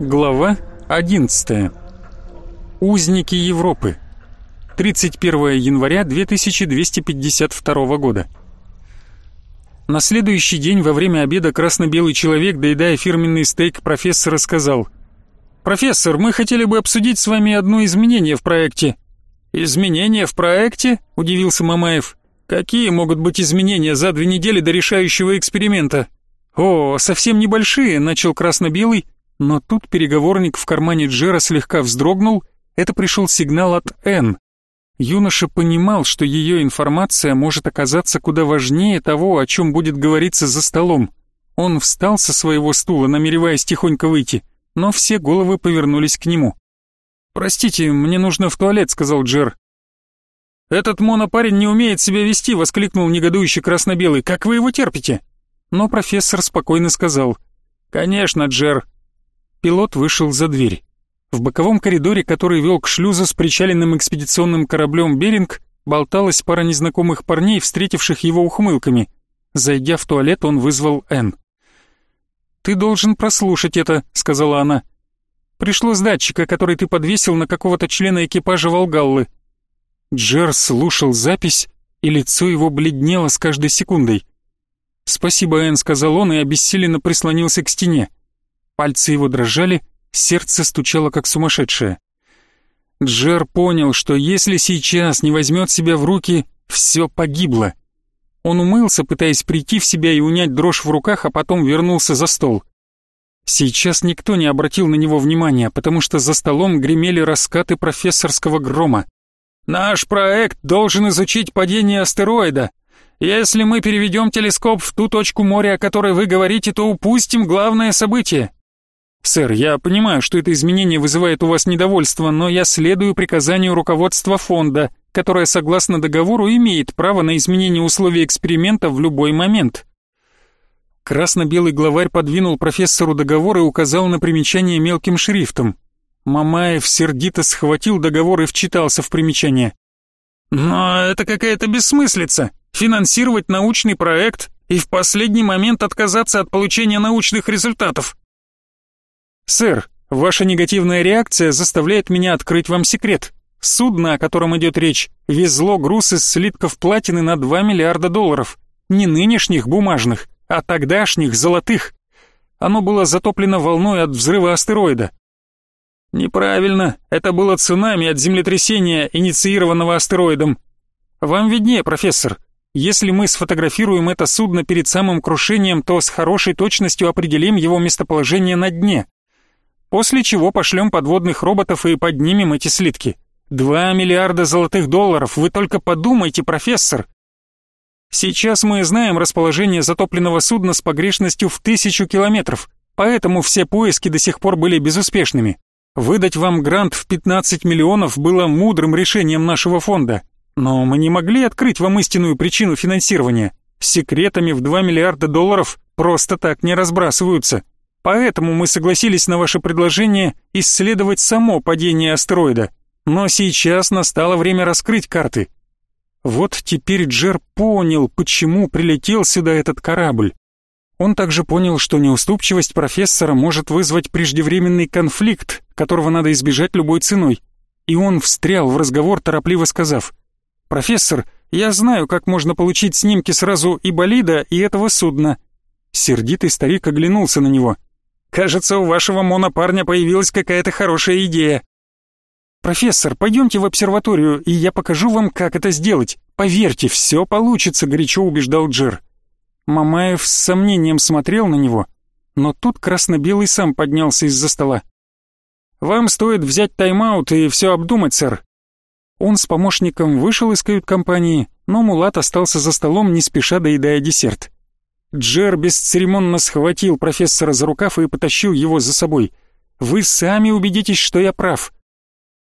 Глава 11. Узники Европы. 31 января 2252 года. На следующий день во время обеда красно-белый человек, доедая фирменный стейк, профессора сказал «Профессор, мы хотели бы обсудить с вами одно изменение в проекте». «Изменения в проекте?» – удивился Мамаев. «Какие могут быть изменения за две недели до решающего эксперимента?» «О, совсем небольшие», – начал красно-белый, но тут переговорник в кармане Джера слегка вздрогнул, это пришел сигнал от Н. Юноша понимал, что ее информация может оказаться куда важнее того, о чем будет говориться за столом. Он встал со своего стула, намереваясь тихонько выйти, но все головы повернулись к нему. «Простите, мне нужно в туалет», — сказал Джер. «Этот монопарень не умеет себя вести», — воскликнул негодующий красно-белый. «Как вы его терпите?» Но профессор спокойно сказал. «Конечно, Джер, Пилот вышел за дверь. В боковом коридоре, который вел к шлюзу с причаленным экспедиционным кораблем «Беринг», болталась пара незнакомых парней, встретивших его ухмылками. Зайдя в туалет, он вызвал Энн. «Ты должен прослушать это», — сказала она. «Пришло с датчика, который ты подвесил на какого-то члена экипажа Волгаллы». Джер слушал запись, и лицо его бледнело с каждой секундой. «Спасибо, Энн», — сказал он и обессиленно прислонился к стене. Пальцы его дрожали, сердце стучало как сумасшедшее. Джер понял, что если сейчас не возьмет себя в руки, все погибло. Он умылся, пытаясь прийти в себя и унять дрожь в руках, а потом вернулся за стол. Сейчас никто не обратил на него внимания, потому что за столом гремели раскаты профессорского грома. «Наш проект должен изучить падение астероида. Если мы переведем телескоп в ту точку моря, о которой вы говорите, то упустим главное событие. «Сэр, я понимаю, что это изменение вызывает у вас недовольство, но я следую приказанию руководства фонда, которое, согласно договору, имеет право на изменение условий эксперимента в любой момент». Красно-белый главарь подвинул профессору договор и указал на примечание мелким шрифтом. Мамаев сердито схватил договор и вчитался в примечание. «Но это какая-то бессмыслица. Финансировать научный проект и в последний момент отказаться от получения научных результатов. «Сэр, ваша негативная реакция заставляет меня открыть вам секрет. Судно, о котором идет речь, везло груз из слитков платины на 2 миллиарда долларов. Не нынешних бумажных, а тогдашних золотых. Оно было затоплено волной от взрыва астероида. Неправильно, это было цунами от землетрясения, инициированного астероидом. Вам виднее, профессор. Если мы сфотографируем это судно перед самым крушением, то с хорошей точностью определим его местоположение на дне после чего пошлем подводных роботов и поднимем эти слитки. Два миллиарда золотых долларов, вы только подумайте, профессор. Сейчас мы знаем расположение затопленного судна с погрешностью в тысячу километров, поэтому все поиски до сих пор были безуспешными. Выдать вам грант в 15 миллионов было мудрым решением нашего фонда, но мы не могли открыть вам истинную причину финансирования. Секретами в 2 миллиарда долларов просто так не разбрасываются. Поэтому мы согласились на ваше предложение исследовать само падение астероида. Но сейчас настало время раскрыть карты. Вот теперь Джер понял, почему прилетел сюда этот корабль. Он также понял, что неуступчивость профессора может вызвать преждевременный конфликт, которого надо избежать любой ценой. И он встрял в разговор, торопливо сказав, «Профессор, я знаю, как можно получить снимки сразу и болида, и этого судна». Сердитый старик оглянулся на него – Кажется, у вашего монопарня появилась какая-то хорошая идея. Профессор, пойдемте в обсерваторию, и я покажу вам, как это сделать. Поверьте, все получится, горячо убеждал Джер. Мамаев с сомнением смотрел на него, но тут красно-белый сам поднялся из-за стола. «Вам стоит взять тайм-аут и все обдумать, сэр». Он с помощником вышел из кают-компании, но Мулат остался за столом, не спеша доедая десерт. Джер бесцеремонно схватил профессора за рукав и потащил его за собой. «Вы сами убедитесь, что я прав».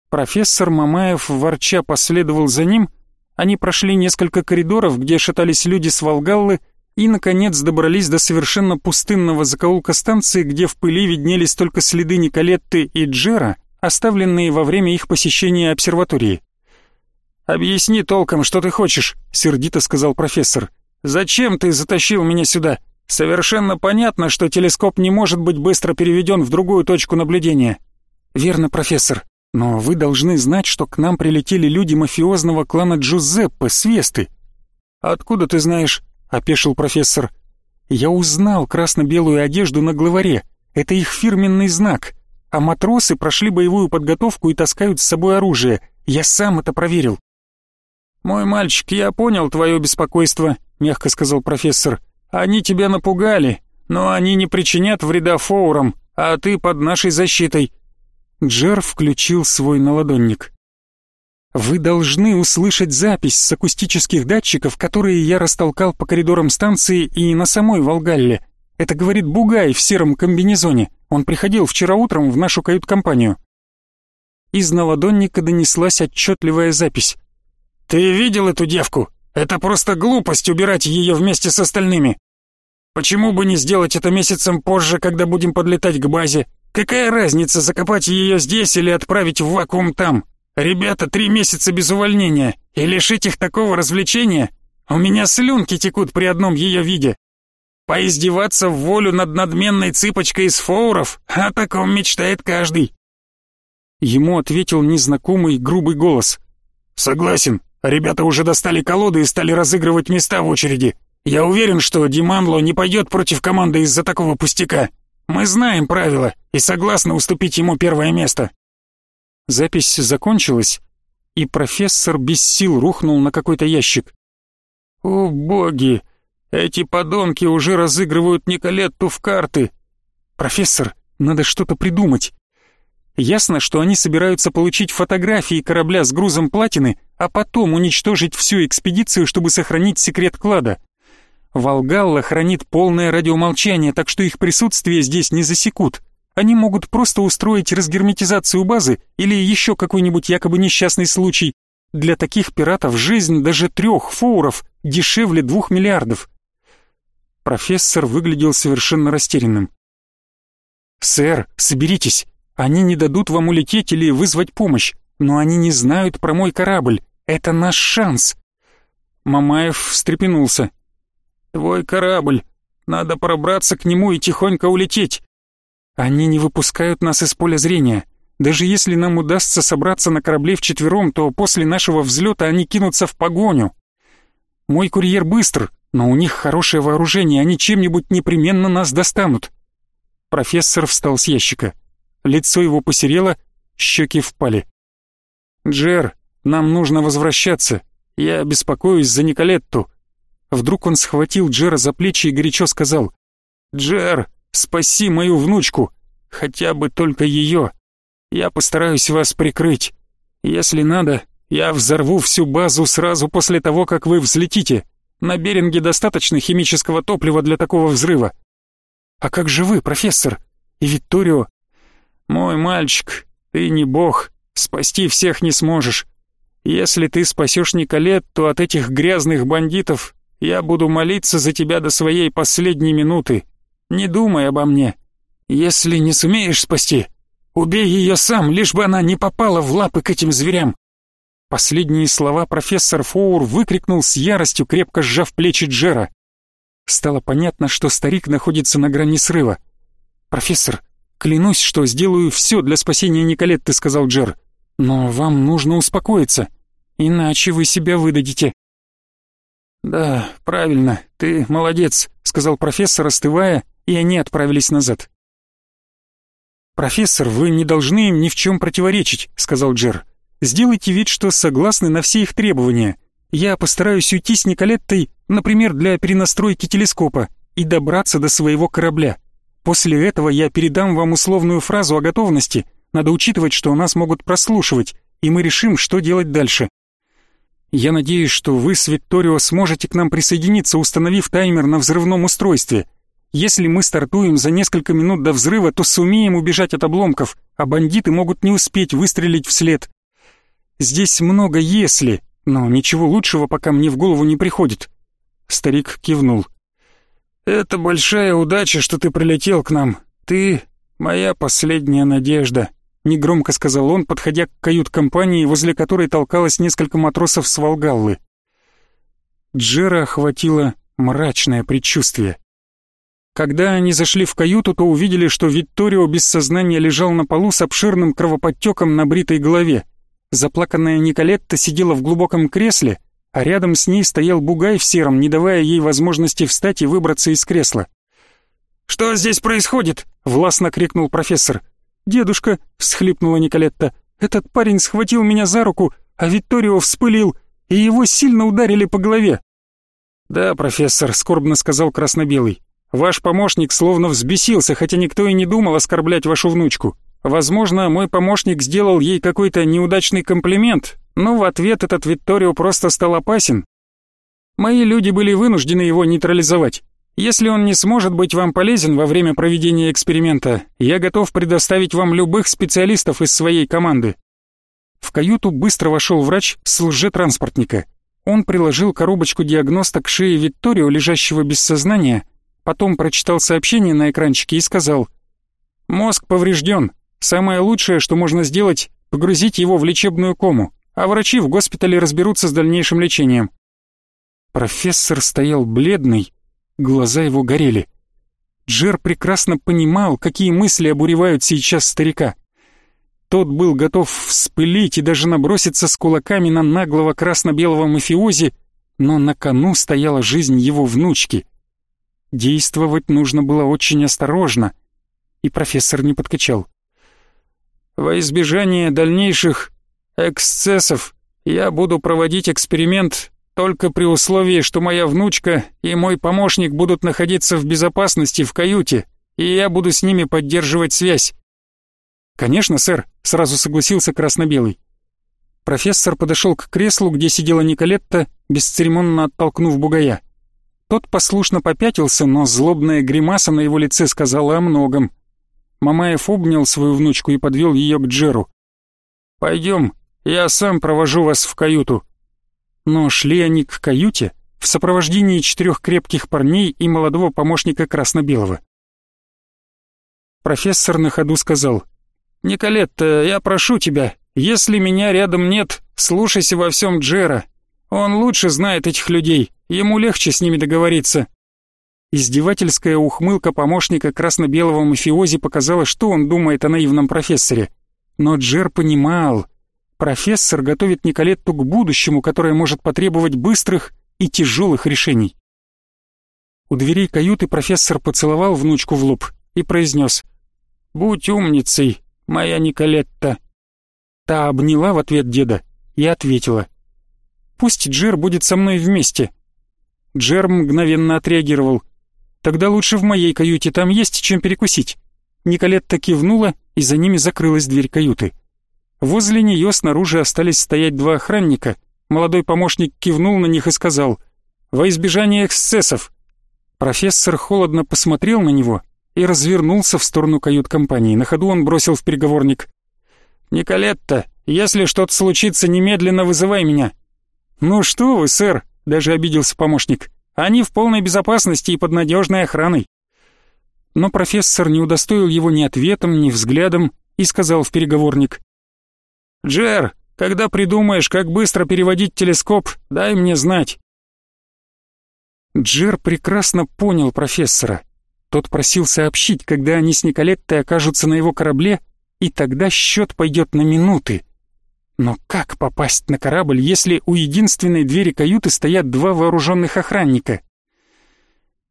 Профессор Мамаев ворча последовал за ним. Они прошли несколько коридоров, где шатались люди с Волгаллы, и, наконец, добрались до совершенно пустынного закоулка станции, где в пыли виднелись только следы Николетты и Джера, оставленные во время их посещения обсерватории. «Объясни толком, что ты хочешь», — сердито сказал профессор. Зачем ты затащил меня сюда? Совершенно понятно, что телескоп не может быть быстро переведен в другую точку наблюдения. Верно, профессор. Но вы должны знать, что к нам прилетели люди мафиозного клана Джузеппе с Весты. Откуда ты знаешь? опешил профессор. Я узнал красно-белую одежду на главаре. Это их фирменный знак. А матросы прошли боевую подготовку и таскают с собой оружие. Я сам это проверил. «Мой мальчик, я понял твое беспокойство», — мягко сказал профессор. «Они тебя напугали, но они не причинят вреда фоурам, а ты под нашей защитой». Джер включил свой наладонник. «Вы должны услышать запись с акустических датчиков, которые я растолкал по коридорам станции и на самой Волгалле. Это говорит Бугай в сером комбинезоне. Он приходил вчера утром в нашу кают-компанию». Из наладонника донеслась отчетливая запись. «Ты видел эту девку? Это просто глупость убирать ее вместе с остальными. Почему бы не сделать это месяцем позже, когда будем подлетать к базе? Какая разница, закопать ее здесь или отправить в вакуум там? Ребята, три месяца без увольнения, и лишить их такого развлечения? У меня слюнки текут при одном ее виде. Поиздеваться в волю над надменной цыпочкой из фоуров, о таком мечтает каждый. Ему ответил незнакомый грубый голос. «Согласен, Ребята уже достали колоды и стали разыгрывать места в очереди. Я уверен, что Диманло не пойдет против команды из-за такого пустяка. Мы знаем правила и согласны уступить ему первое место». Запись закончилась, и профессор без сил рухнул на какой-то ящик. «О, боги! Эти подонки уже разыгрывают Николетту в карты! Профессор, надо что-то придумать!» Ясно, что они собираются получить фотографии корабля с грузом платины, а потом уничтожить всю экспедицию, чтобы сохранить секрет клада. Волгалла хранит полное радиомолчание, так что их присутствие здесь не засекут. Они могут просто устроить разгерметизацию базы или еще какой-нибудь якобы несчастный случай. Для таких пиратов жизнь даже трех фоуров дешевле двух миллиардов. Профессор выглядел совершенно растерянным. «Сэр, соберитесь. Они не дадут вам улететь или вызвать помощь, но они не знают про мой корабль. Это наш шанс. Мамаев встрепенулся. Твой корабль. Надо пробраться к нему и тихонько улететь. Они не выпускают нас из поля зрения. Даже если нам удастся собраться на корабле вчетвером, то после нашего взлета они кинутся в погоню. Мой курьер быстр, но у них хорошее вооружение, они чем-нибудь непременно нас достанут. Профессор встал с ящика лицо его посерело, щеки впали. «Джер, нам нужно возвращаться. Я беспокоюсь за Николетту». Вдруг он схватил Джера за плечи и горячо сказал. «Джер, спаси мою внучку, хотя бы только ее. Я постараюсь вас прикрыть. Если надо, я взорву всю базу сразу после того, как вы взлетите. На Беринге достаточно химического топлива для такого взрыва». «А как же вы, профессор? И Викторио? «Мой мальчик, ты не бог, спасти всех не сможешь. Если ты спасешь Николет, то от этих грязных бандитов я буду молиться за тебя до своей последней минуты. Не думай обо мне. Если не сумеешь спасти, убей ее сам, лишь бы она не попала в лапы к этим зверям». Последние слова профессор Фоур выкрикнул с яростью, крепко сжав плечи Джера. Стало понятно, что старик находится на грани срыва. «Профессор, «Клянусь, что сделаю все для спасения Николетты», — сказал Джер. «Но вам нужно успокоиться, иначе вы себя выдадите». «Да, правильно, ты молодец», — сказал профессор, остывая, и они отправились назад. «Профессор, вы не должны им ни в чем противоречить», — сказал Джер. «Сделайте вид, что согласны на все их требования. Я постараюсь уйти с Николеттой, например, для перенастройки телескопа, и добраться до своего корабля. После этого я передам вам условную фразу о готовности. Надо учитывать, что нас могут прослушивать, и мы решим, что делать дальше. Я надеюсь, что вы с Викторио сможете к нам присоединиться, установив таймер на взрывном устройстве. Если мы стартуем за несколько минут до взрыва, то сумеем убежать от обломков, а бандиты могут не успеть выстрелить вслед. Здесь много «если», но ничего лучшего пока мне в голову не приходит. Старик кивнул. «Это большая удача, что ты прилетел к нам. Ты — моя последняя надежда», — негромко сказал он, подходя к кают-компании, возле которой толкалось несколько матросов с Волгаллы. Джера охватило мрачное предчувствие. Когда они зашли в каюту, то увидели, что Витторио без сознания лежал на полу с обширным кровоподтеком на бритой голове. Заплаканная Николетта сидела в глубоком кресле, а рядом с ней стоял бугай в сером, не давая ей возможности встать и выбраться из кресла. «Что здесь происходит?» — властно крикнул профессор. «Дедушка», — всхлипнула Николетта, — «этот парень схватил меня за руку, а Витторио вспылил, и его сильно ударили по голове». «Да, профессор», — скорбно сказал Краснобелый, — «ваш помощник словно взбесился, хотя никто и не думал оскорблять вашу внучку. Возможно, мой помощник сделал ей какой-то неудачный комплимент, но в ответ этот Витторио просто стал опасен. Мои люди были вынуждены его нейтрализовать. Если он не сможет быть вам полезен во время проведения эксперимента, я готов предоставить вам любых специалистов из своей команды». В каюту быстро вошел врач с лжетранспортника. Он приложил коробочку диагноста к шее Витторио, лежащего без сознания, потом прочитал сообщение на экранчике и сказал «Мозг поврежден. Самое лучшее, что можно сделать, погрузить его в лечебную кому, а врачи в госпитале разберутся с дальнейшим лечением». Профессор стоял бледный, Глаза его горели. Джер прекрасно понимал, какие мысли обуревают сейчас старика. Тот был готов вспылить и даже наброситься с кулаками на наглого красно-белого мафиози, но на кону стояла жизнь его внучки. Действовать нужно было очень осторожно, и профессор не подкачал. «Во избежание дальнейших эксцессов я буду проводить эксперимент только при условии, что моя внучка и мой помощник будут находиться в безопасности в каюте, и я буду с ними поддерживать связь. Конечно, сэр, сразу согласился красно-белый. Профессор подошел к креслу, где сидела Николетта, бесцеремонно оттолкнув бугая. Тот послушно попятился, но злобная гримаса на его лице сказала о многом. Мамаев обнял свою внучку и подвел ее к Джеру. «Пойдем, я сам провожу вас в каюту», но шли они к каюте в сопровождении четырех крепких парней и молодого помощника красно-белого. Профессор на ходу сказал, «Николетта, я прошу тебя, если меня рядом нет, слушайся во всем Джера. Он лучше знает этих людей, ему легче с ними договориться». Издевательская ухмылка помощника красно-белого мафиози показала, что он думает о наивном профессоре. Но Джер понимал, Профессор готовит Николетту к будущему, которое может потребовать быстрых и тяжелых решений. У дверей каюты профессор поцеловал внучку в лоб и произнес «Будь умницей, моя Николетта». Та обняла в ответ деда и ответила «Пусть Джер будет со мной вместе». Джер мгновенно отреагировал «Тогда лучше в моей каюте, там есть чем перекусить». Николетта кивнула, и за ними закрылась дверь каюты. Возле нее снаружи остались стоять два охранника. Молодой помощник кивнул на них и сказал «Во избежание эксцессов». Профессор холодно посмотрел на него и развернулся в сторону кают-компании. На ходу он бросил в переговорник «Николетта, если что-то случится, немедленно вызывай меня». «Ну что вы, сэр», — даже обиделся помощник, «они в полной безопасности и под надежной охраной». Но профессор не удостоил его ни ответом, ни взглядом и сказал в переговорник «Джер, когда придумаешь, как быстро переводить телескоп, дай мне знать». Джер прекрасно понял профессора. Тот просил сообщить, когда они с Николеттой окажутся на его корабле, и тогда счет пойдет на минуты. Но как попасть на корабль, если у единственной двери каюты стоят два вооруженных охранника?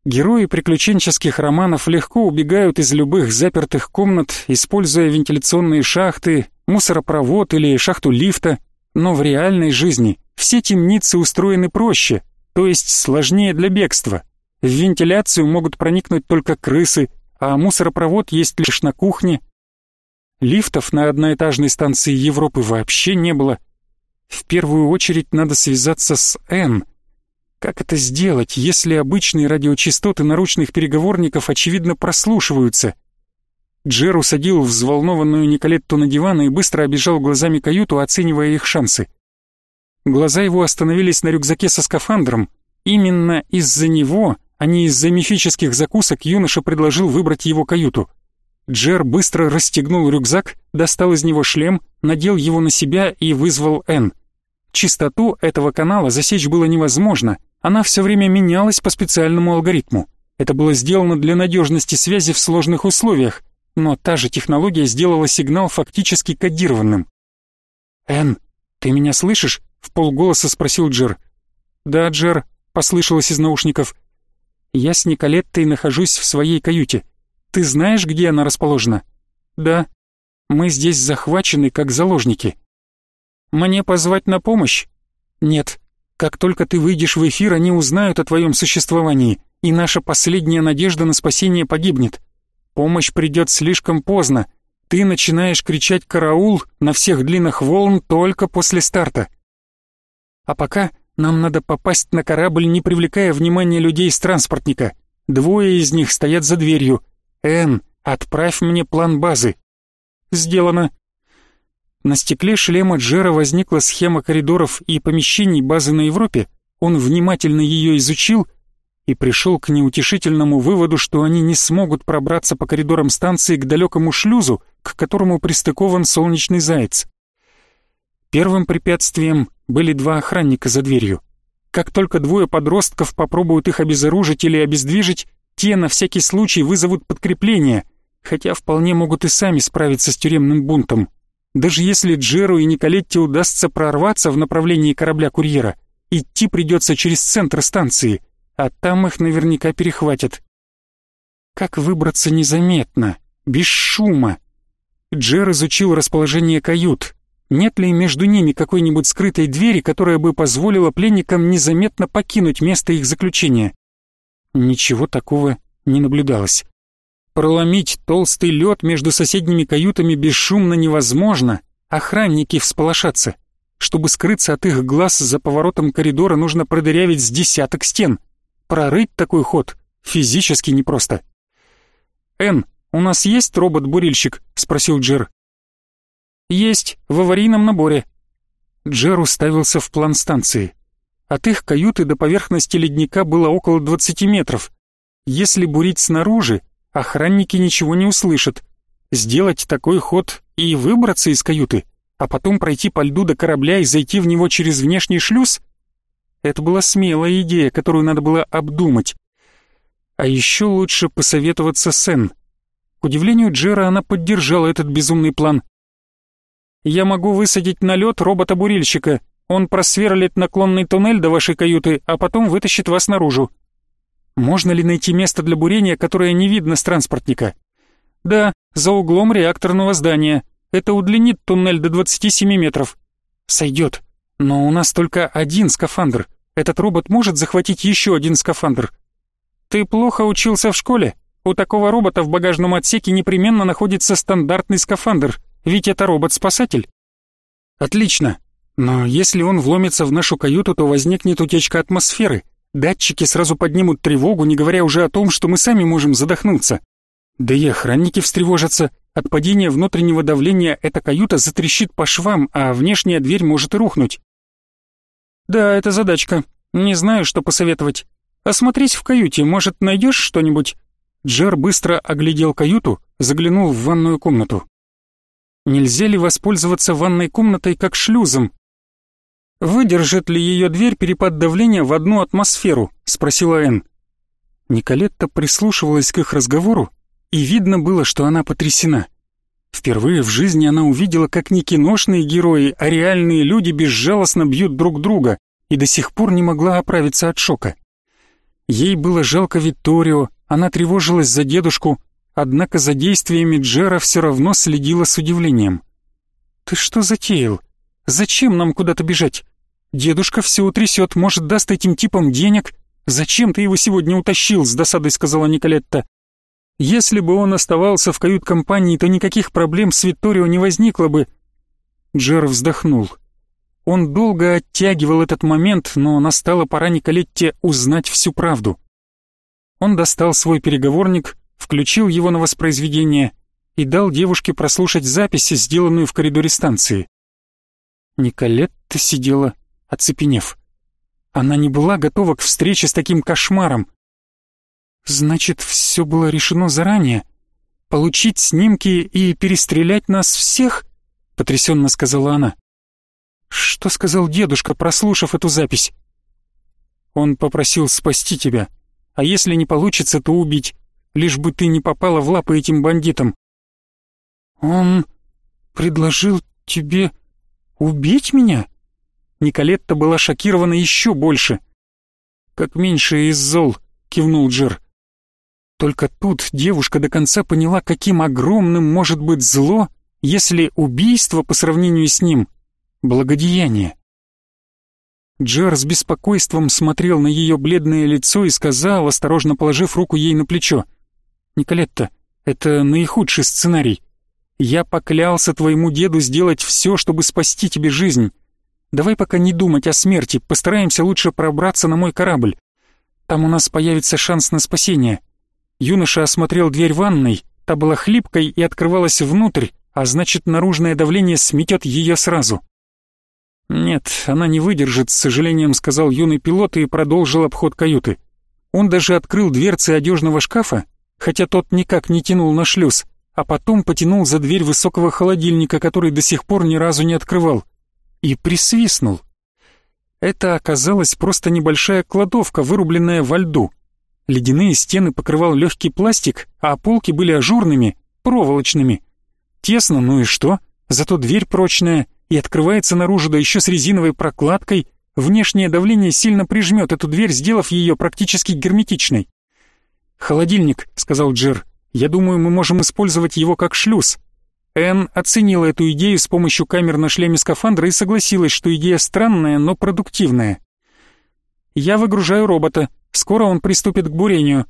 Герои приключенческих романов легко убегают из любых запертых комнат, используя вентиляционные шахты, мусоропровод или шахту лифта, но в реальной жизни все темницы устроены проще, то есть сложнее для бегства. В вентиляцию могут проникнуть только крысы, а мусоропровод есть лишь на кухне. Лифтов на одноэтажной станции Европы вообще не было. В первую очередь надо связаться с Н. Как это сделать, если обычные радиочастоты наручных переговорников очевидно прослушиваются – Джер усадил взволнованную Николетту на диван и быстро обежал глазами каюту, оценивая их шансы. Глаза его остановились на рюкзаке со скафандром. Именно из-за него, а не из-за мифических закусок, юноша предложил выбрать его каюту. Джер быстро расстегнул рюкзак, достал из него шлем, надел его на себя и вызвал Н. Частоту этого канала засечь было невозможно, она все время менялась по специальному алгоритму. Это было сделано для надежности связи в сложных условиях, но та же технология сделала сигнал фактически кодированным. «Энн, ты меня слышишь?» — в полголоса спросил Джер. «Да, Джер», — послышалось из наушников. «Я с Николеттой нахожусь в своей каюте. Ты знаешь, где она расположена?» «Да. Мы здесь захвачены, как заложники». «Мне позвать на помощь?» «Нет. Как только ты выйдешь в эфир, они узнают о твоем существовании, и наша последняя надежда на спасение погибнет. Помощь придет слишком поздно. Ты начинаешь кричать «караул» на всех длинных волн только после старта. А пока нам надо попасть на корабль, не привлекая внимания людей с транспортника. Двое из них стоят за дверью. Эн, отправь мне план базы. Сделано. На стекле шлема Джера возникла схема коридоров и помещений базы на Европе. Он внимательно ее изучил и пришел к неутешительному выводу, что они не смогут пробраться по коридорам станции к далекому шлюзу, к которому пристыкован солнечный заяц. Первым препятствием были два охранника за дверью. Как только двое подростков попробуют их обезоружить или обездвижить, те на всякий случай вызовут подкрепление, хотя вполне могут и сами справиться с тюремным бунтом. Даже если Джеру и Николетте удастся прорваться в направлении корабля-курьера, идти придется через центр станции, а там их наверняка перехватят. Как выбраться незаметно, без шума? Джер изучил расположение кают. Нет ли между ними какой-нибудь скрытой двери, которая бы позволила пленникам незаметно покинуть место их заключения? Ничего такого не наблюдалось. Проломить толстый лед между соседними каютами бесшумно невозможно, охранники всполошатся. Чтобы скрыться от их глаз за поворотом коридора, нужно продырявить с десяток стен. Прорыть такой ход физически непросто. «Энн, у нас есть робот-бурильщик?» — спросил Джер. «Есть, в аварийном наборе». Джер уставился в план станции. От их каюты до поверхности ледника было около 20 метров. Если бурить снаружи, охранники ничего не услышат. Сделать такой ход и выбраться из каюты, а потом пройти по льду до корабля и зайти в него через внешний шлюз? Это была смелая идея, которую надо было обдумать. А еще лучше посоветоваться с Энн. К удивлению Джера, она поддержала этот безумный план. «Я могу высадить на лед робота-бурильщика. Он просверлит наклонный туннель до вашей каюты, а потом вытащит вас наружу. Можно ли найти место для бурения, которое не видно с транспортника? Да, за углом реакторного здания. Это удлинит туннель до 27 метров. Сойдет. Но у нас только один скафандр. Этот робот может захватить еще один скафандр. Ты плохо учился в школе? У такого робота в багажном отсеке непременно находится стандартный скафандр, ведь это робот-спасатель. Отлично. Но если он вломится в нашу каюту, то возникнет утечка атмосферы, Датчики сразу поднимут тревогу, не говоря уже о том, что мы сами можем задохнуться. Да и охранники встревожатся. От падения внутреннего давления эта каюта затрещит по швам, а внешняя дверь может и рухнуть. Да, это задачка. Не знаю, что посоветовать. Осмотрись в каюте, может, найдешь что-нибудь? Джер быстро оглядел каюту, заглянул в ванную комнату. Нельзя ли воспользоваться ванной комнатой как шлюзом? «Выдержит ли ее дверь перепад давления в одну атмосферу?» — спросила Энн. Николетта прислушивалась к их разговору, и видно было, что она потрясена. Впервые в жизни она увидела, как не киношные герои, а реальные люди безжалостно бьют друг друга, и до сих пор не могла оправиться от шока. Ей было жалко Витторио, она тревожилась за дедушку, однако за действиями Джера все равно следила с удивлением. «Ты что затеял? Зачем нам куда-то бежать? Дедушка все утрясет, может, даст этим типам денег. Зачем ты его сегодня утащил?» с досадой сказала Николетта. «Если бы он оставался в кают-компании, то никаких проблем с Витторио не возникло бы». Джер вздохнул. Он долго оттягивал этот момент, но настала пора Николетте узнать всю правду. Он достал свой переговорник, включил его на воспроизведение и дал девушке прослушать записи, сделанную в коридоре станции. Николетта сидела, оцепенев. Она не была готова к встрече с таким кошмаром. Значит, все было решено заранее? Получить снимки и перестрелять нас всех? Потрясенно сказала она. Что сказал дедушка, прослушав эту запись? Он попросил спасти тебя. а если не получится, то убить, лишь бы ты не попала в лапы этим бандитам». «Он предложил тебе убить меня?» Николетта была шокирована еще больше. «Как меньше из зол», — кивнул Джер. Только тут девушка до конца поняла, каким огромным может быть зло, если убийство по сравнению с ним — благодеяние. Джер с беспокойством смотрел на ее бледное лицо и сказал, осторожно положив руку ей на плечо, «Николетта, это наихудший сценарий. Я поклялся твоему деду сделать все, чтобы спасти тебе жизнь. Давай пока не думать о смерти, постараемся лучше пробраться на мой корабль. Там у нас появится шанс на спасение». Юноша осмотрел дверь ванной, та была хлипкой и открывалась внутрь, а значит наружное давление сметет ее сразу. «Нет, она не выдержит», — с сожалением сказал юный пилот и продолжил обход каюты. Он даже открыл дверцы одежного шкафа, хотя тот никак не тянул на шлюз, а потом потянул за дверь высокого холодильника, который до сих пор ни разу не открывал, и присвистнул. Это оказалась просто небольшая кладовка, вырубленная во льду. Ледяные стены покрывал легкий пластик, а полки были ажурными, проволочными. Тесно, ну и что? Зато дверь прочная и открывается наружу, да еще с резиновой прокладкой. Внешнее давление сильно прижмет эту дверь, сделав ее практически герметичной. «Холодильник», — сказал Джер. «Я думаю, мы можем использовать его как шлюз». Энн оценила эту идею с помощью камер на шлеме скафандра и согласилась, что идея странная, но продуктивная. «Я выгружаю робота. Скоро он приступит к бурению.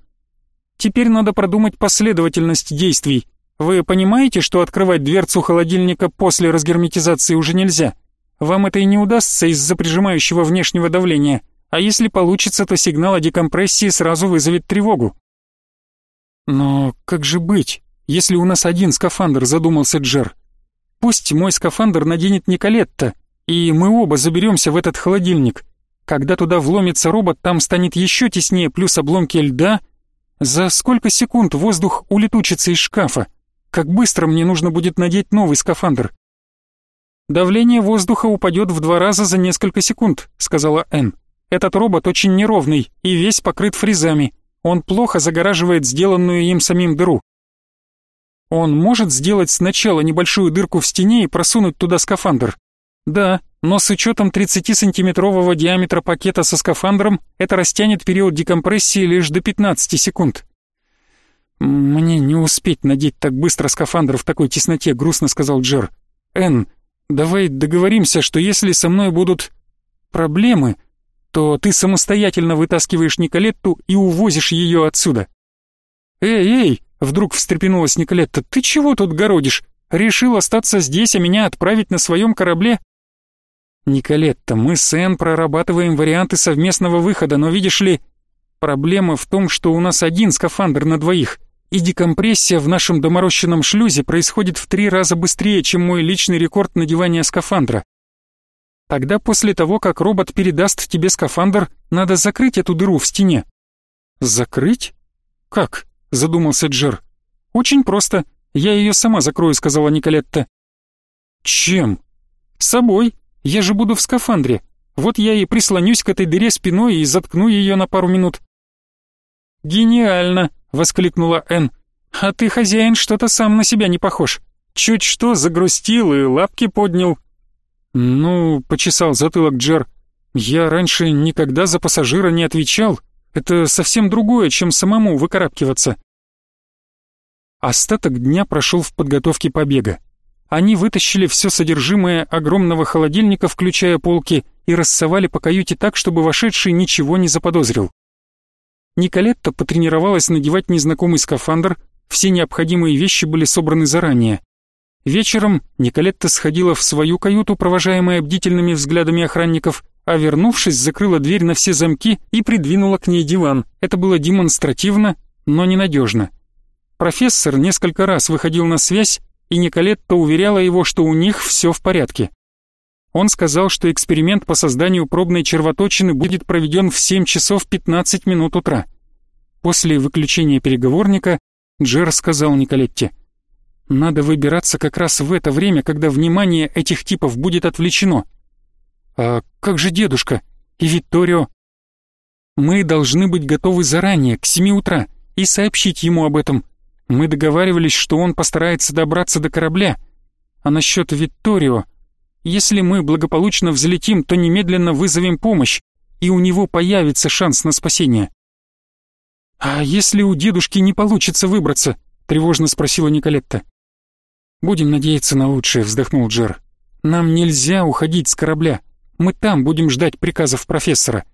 Теперь надо продумать последовательность действий. Вы понимаете, что открывать дверцу холодильника после разгерметизации уже нельзя? Вам это и не удастся из-за прижимающего внешнего давления, а если получится, то сигнал о декомпрессии сразу вызовет тревогу. Но как же быть, если у нас один скафандр, задумался Джер. Пусть мой скафандр наденет Николетта, и мы оба заберемся в этот холодильник. Когда туда вломится робот, там станет еще теснее, плюс обломки льда. За сколько секунд воздух улетучится из шкафа? Как быстро мне нужно будет надеть новый скафандр? Давление воздуха упадет в два раза за несколько секунд, сказала Энн. Этот робот очень неровный и весь покрыт фрезами. Он плохо загораживает сделанную им самим дыру. Он может сделать сначала небольшую дырку в стене и просунуть туда скафандр. Да, но с учетом 30-сантиметрового диаметра пакета со скафандром это растянет период декомпрессии лишь до 15 секунд. «Мне не успеть надеть так быстро скафандр в такой тесноте», — грустно сказал Джер. «Энн, давай договоримся, что если со мной будут проблемы, то ты самостоятельно вытаскиваешь Николетту и увозишь ее отсюда». «Эй, эй!» — вдруг встрепенулась Николетта. «Ты чего тут городишь? Решил остаться здесь, а меня отправить на своем корабле?» «Николетта, мы с Энн прорабатываем варианты совместного выхода, но видишь ли, проблема в том, что у нас один скафандр на двоих и декомпрессия в нашем доморощенном шлюзе происходит в три раза быстрее, чем мой личный рекорд надевания скафандра. Тогда после того, как робот передаст тебе скафандр, надо закрыть эту дыру в стене. Закрыть? Как? Задумался Джер. Очень просто. Я ее сама закрою, сказала Николетта. Чем? Собой. Я же буду в скафандре. Вот я и прислонюсь к этой дыре спиной и заткну ее на пару минут. «Гениально!» — воскликнула Энн. «А ты, хозяин, что-то сам на себя не похож. Чуть что загрустил и лапки поднял». «Ну, — почесал затылок Джер, — я раньше никогда за пассажира не отвечал. Это совсем другое, чем самому выкарабкиваться». Остаток дня прошел в подготовке побега. Они вытащили все содержимое огромного холодильника, включая полки, и рассовали по каюте так, чтобы вошедший ничего не заподозрил. Николетта потренировалась надевать незнакомый скафандр, все необходимые вещи были собраны заранее. Вечером Николетта сходила в свою каюту, провожаемая бдительными взглядами охранников, а вернувшись, закрыла дверь на все замки и придвинула к ней диван. Это было демонстративно, но ненадежно. Профессор несколько раз выходил на связь, и Николетта уверяла его, что у них все в порядке. Он сказал, что эксперимент по созданию пробной червоточины будет проведен в 7 часов 15 минут утра. После выключения переговорника Джер сказал Николетте, «Надо выбираться как раз в это время, когда внимание этих типов будет отвлечено». «А как же дедушка? И Витторио?» Мы должны быть готовы заранее, к семи утра, и сообщить ему об этом. Мы договаривались, что он постарается добраться до корабля. А насчет Витторио... Если мы благополучно взлетим, то немедленно вызовем помощь, и у него появится шанс на спасение. «А если у дедушки не получится выбраться?» — тревожно спросила Николетта. «Будем надеяться на лучшее», — вздохнул Джер. «Нам нельзя уходить с корабля. Мы там будем ждать приказов профессора.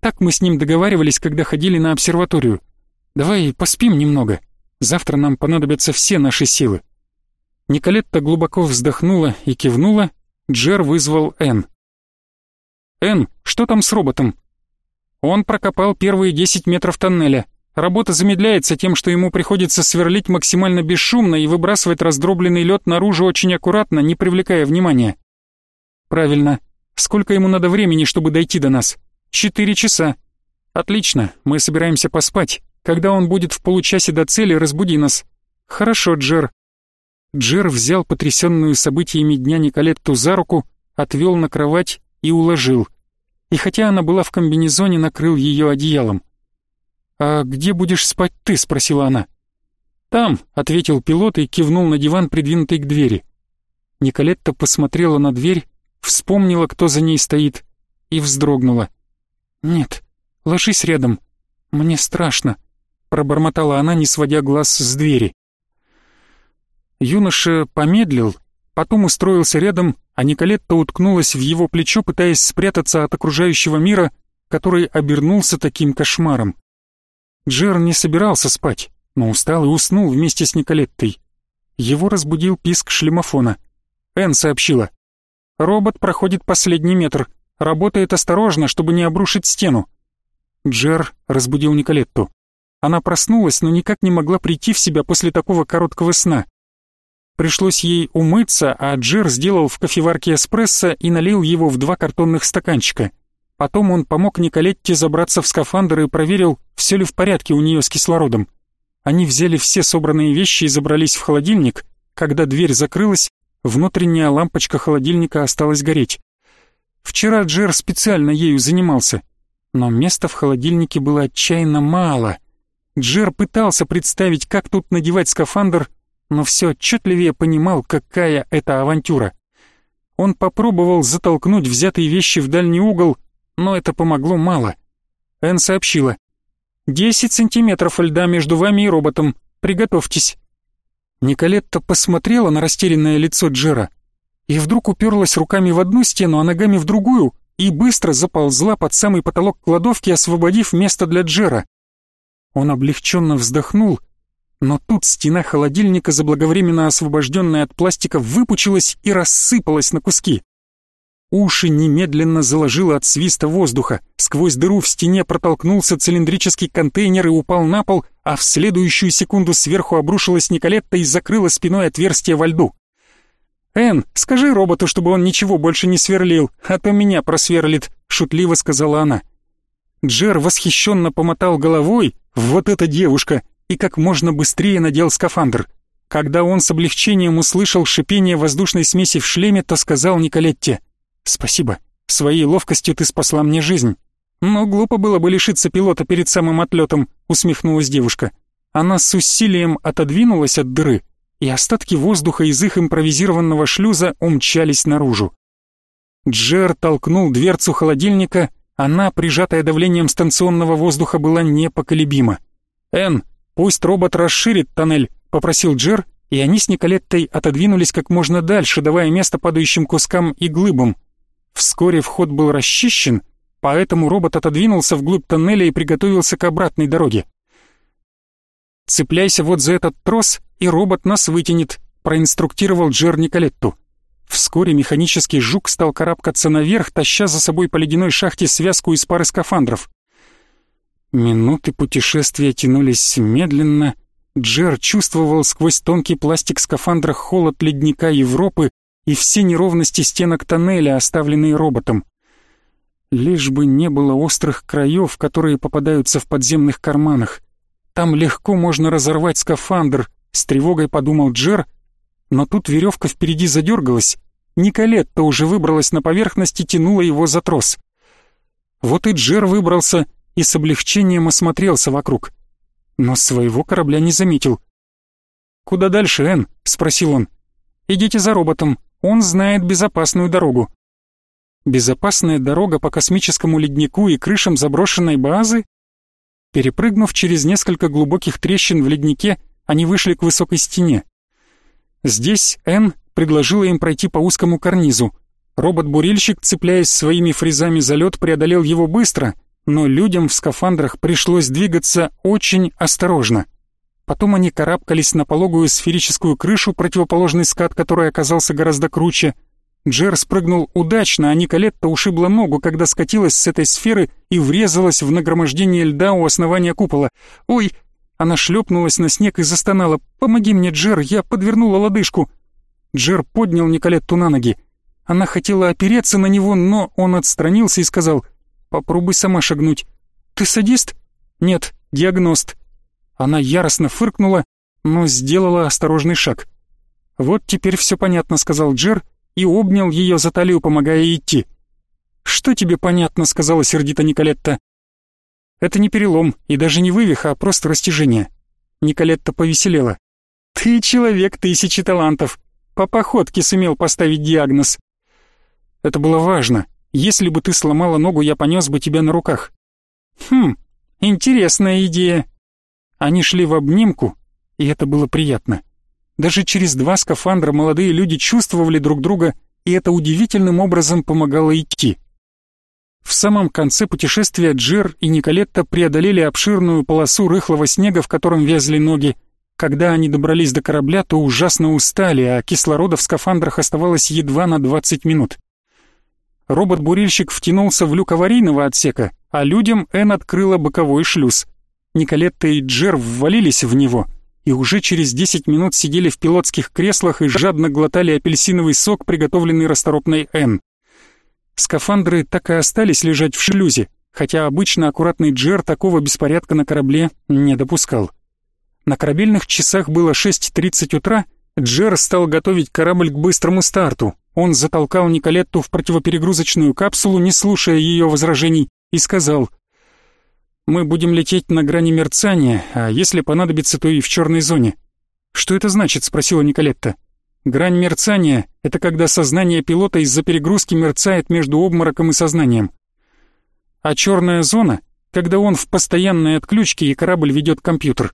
Так мы с ним договаривались, когда ходили на обсерваторию. Давай поспим немного. Завтра нам понадобятся все наши силы». Николетта глубоко вздохнула и кивнула. Джер вызвал Энн. «Энн, что там с роботом?» «Он прокопал первые 10 метров тоннеля. Работа замедляется тем, что ему приходится сверлить максимально бесшумно и выбрасывать раздробленный лед наружу очень аккуратно, не привлекая внимания». «Правильно. Сколько ему надо времени, чтобы дойти до нас?» «Четыре часа». «Отлично, мы собираемся поспать. Когда он будет в получасе до цели, разбуди нас». «Хорошо, Джер». Джер взял потрясенную событиями дня Николетту за руку, отвел на кровать и уложил. И хотя она была в комбинезоне, накрыл ее одеялом. «А где будешь спать ты?» — спросила она. «Там», — ответил пилот и кивнул на диван, придвинутый к двери. Николетта посмотрела на дверь, вспомнила, кто за ней стоит, и вздрогнула. «Нет, ложись рядом. Мне страшно», — пробормотала она, не сводя глаз с двери. Юноша помедлил, потом устроился рядом, а Николетта уткнулась в его плечо, пытаясь спрятаться от окружающего мира, который обернулся таким кошмаром. Джер не собирался спать, но устал и уснул вместе с Николеттой. Его разбудил писк шлемофона. Энн сообщила. «Робот проходит последний метр. Работает осторожно, чтобы не обрушить стену. Джер разбудил Николетту. Она проснулась, но никак не могла прийти в себя после такого короткого сна. Пришлось ей умыться, а Джер сделал в кофеварке эспрессо и налил его в два картонных стаканчика. Потом он помог Николетте забраться в скафандр и проверил, все ли в порядке у нее с кислородом. Они взяли все собранные вещи и забрались в холодильник. Когда дверь закрылась, внутренняя лампочка холодильника осталась гореть. Вчера Джер специально ею занимался, но места в холодильнике было отчаянно мало. Джер пытался представить, как тут надевать скафандр, но все отчетливее понимал, какая это авантюра. Он попробовал затолкнуть взятые вещи в дальний угол, но это помогло мало. Энн сообщила. «Десять сантиметров льда между вами и роботом. Приготовьтесь». Николетта посмотрела на растерянное лицо Джера и вдруг уперлась руками в одну стену, а ногами в другую, и быстро заползла под самый потолок кладовки, освободив место для Джера. Он облегченно вздохнул, но тут стена холодильника, заблаговременно освобожденная от пластика, выпучилась и рассыпалась на куски. Уши немедленно заложило от свиста воздуха. Сквозь дыру в стене протолкнулся цилиндрический контейнер и упал на пол, а в следующую секунду сверху обрушилась Николетта и закрыла спиной отверстие во льду. «Энн, скажи роботу, чтобы он ничего больше не сверлил, а то меня просверлит», — шутливо сказала она. Джер восхищенно помотал головой, вот эта девушка, и как можно быстрее надел скафандр. Когда он с облегчением услышал шипение воздушной смеси в шлеме, то сказал Николетте, «Спасибо, своей ловкостью ты спасла мне жизнь». «Но глупо было бы лишиться пилота перед самым отлетом», — усмехнулась девушка. Она с усилием отодвинулась от дыры, и остатки воздуха из их импровизированного шлюза умчались наружу. Джер толкнул дверцу холодильника, она, прижатая давлением станционного воздуха, была непоколебима. «Энн, пусть робот расширит тоннель», — попросил Джер, и они с Николеттой отодвинулись как можно дальше, давая место падающим кускам и глыбам. Вскоре вход был расчищен, поэтому робот отодвинулся вглубь тоннеля и приготовился к обратной дороге. «Цепляйся вот за этот трос, и робот нас вытянет», проинструктировал Джер Николетту. Вскоре механический жук стал карабкаться наверх, таща за собой по ледяной шахте связку из пары скафандров. Минуты путешествия тянулись медленно. Джер чувствовал сквозь тонкий пластик скафандра холод ледника Европы и все неровности стенок тоннеля, оставленные роботом. Лишь бы не было острых краев, которые попадаются в подземных карманах. Там легко можно разорвать скафандр, с тревогой подумал Джер, но тут веревка впереди задергалась. Николетта уже выбралась на поверхность и тянула его за трос. Вот и Джер выбрался, и с облегчением осмотрелся вокруг. Но своего корабля не заметил. «Куда дальше, Энн?» — спросил он. «Идите за роботом, он знает безопасную дорогу». Безопасная дорога по космическому леднику и крышам заброшенной базы? Перепрыгнув через несколько глубоких трещин в леднике, они вышли к высокой стене. Здесь Энн предложила им пройти по узкому карнизу. Робот-бурильщик, цепляясь своими фрезами за лед, преодолел его быстро, но людям в скафандрах пришлось двигаться очень осторожно. Потом они карабкались на пологую сферическую крышу, противоположный скат, который оказался гораздо круче. Джер спрыгнул удачно, а Николетта ушибла ногу, когда скатилась с этой сферы и врезалась в нагромождение льда у основания купола. «Ой!» Она шлепнулась на снег и застонала. «Помоги мне, Джер, я подвернула лодыжку!» Джер поднял Николетту на ноги. Она хотела опереться на него, но он отстранился и сказал «Попробуй сама шагнуть». «Ты садист?» «Нет, диагност». Она яростно фыркнула, но сделала осторожный шаг. «Вот теперь все понятно», — сказал Джер и обнял ее за талию, помогая идти. «Что тебе понятно?» — сказала сердито Николетта. «Это не перелом и даже не вывих, а просто растяжение». Николетта повеселела. «Ты человек тысячи талантов. По походке сумел поставить диагноз». «Это было важно. Если бы ты сломала ногу, я понес бы тебя на руках». «Хм, интересная идея». Они шли в обнимку, и это было приятно. Даже через два скафандра молодые люди чувствовали друг друга, и это удивительным образом помогало идти. В самом конце путешествия Джер и Николетта преодолели обширную полосу рыхлого снега, в котором вязли ноги. Когда они добрались до корабля, то ужасно устали, а кислорода в скафандрах оставалось едва на 20 минут. Робот-бурильщик втянулся в люк аварийного отсека, а людям Энн открыла боковой шлюз. Николетта и Джер ввалились в него и уже через 10 минут сидели в пилотских креслах и жадно глотали апельсиновый сок, приготовленный расторопной Энн. Скафандры так и остались лежать в шлюзе, хотя обычно аккуратный Джер такого беспорядка на корабле не допускал. На корабельных часах было 6.30 утра, Джер стал готовить корабль к быстрому старту. Он затолкал Николетту в противоперегрузочную капсулу, не слушая ее возражений, и сказал «Мы будем лететь на грани мерцания, а если понадобится, то и в черной зоне». «Что это значит?» — спросила Николетта. Грань мерцания — это когда сознание пилота из-за перегрузки мерцает между обмороком и сознанием. А черная зона — когда он в постоянной отключке и корабль ведет компьютер.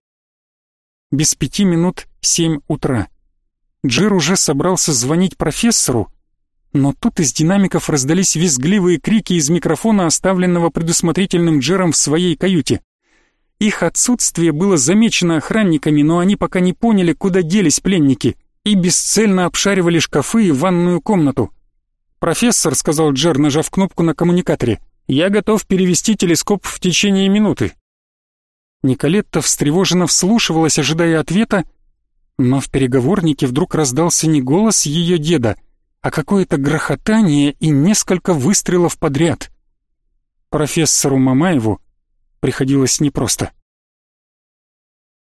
Без пяти минут семь утра. Джир уже собрался звонить профессору, но тут из динамиков раздались визгливые крики из микрофона, оставленного предусмотрительным Джером в своей каюте. Их отсутствие было замечено охранниками, но они пока не поняли, куда делись пленники — и бесцельно обшаривали шкафы и ванную комнату. «Профессор», — сказал Джер, нажав кнопку на коммуникаторе, — «я готов перевести телескоп в течение минуты». Николетта встревоженно вслушивалась, ожидая ответа, но в переговорнике вдруг раздался не голос ее деда, а какое-то грохотание и несколько выстрелов подряд. Профессору Мамаеву приходилось непросто.